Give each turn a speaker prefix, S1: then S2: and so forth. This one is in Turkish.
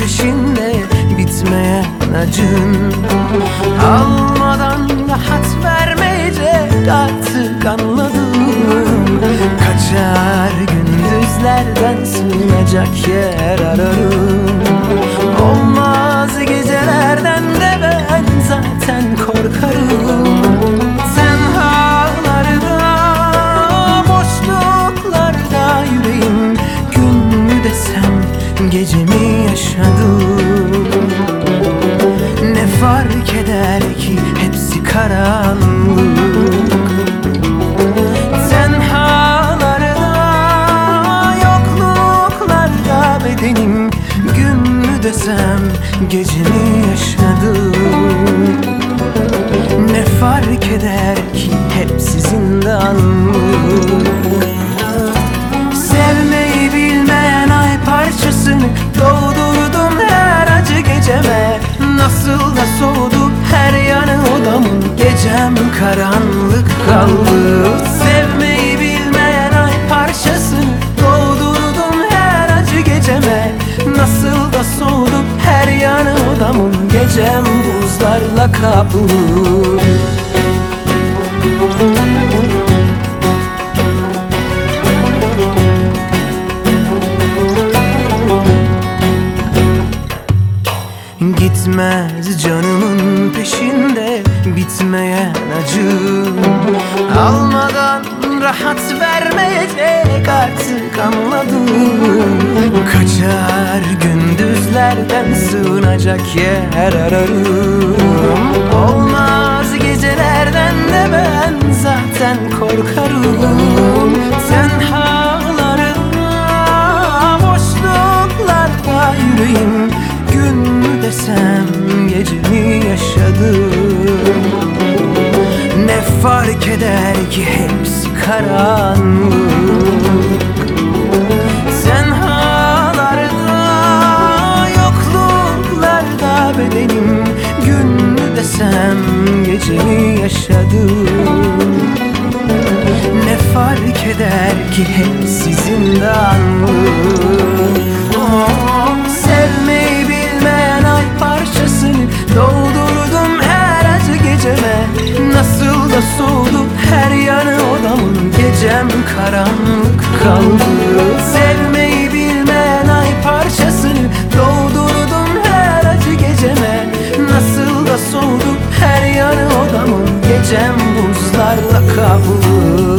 S1: peşinde bitmeyen acın. Almadan rahat vermeyecek artık anladım. Kaçar gündüzlerden sığınacak yer ararım. Olmaz gecelerden de ben zaten korkarım. Tenhalarda, boşluklarda yüreğim. Gün desem gece mi yaşadım. Ne fark eder ki hepsi karanlık? Tenhalarda, yokluklarda bedenim. Gün mü desem gece mi yaşadım? Ne fark eder ki hepsi zindanlık? Sevmeyi kaplı Gitmez canımın peşinde bitmeyen acı Almadan rahat vermeyecek artık anladım. Kaçar gündüzlerden sığınacak yer ararım fark eder ki hepsi karanlık. Tenhalarda, yokluklarda bedenim Gün desem gece mi yaşadım Ne fark eder ki hepsi zindanlık gecem karanlık kaldı. Sevmeyi bilmeyen ay parçasını Doldurdum her acı geceme. Nasıl da soğudum her yarı odamın. Gecem buzlarla kaplı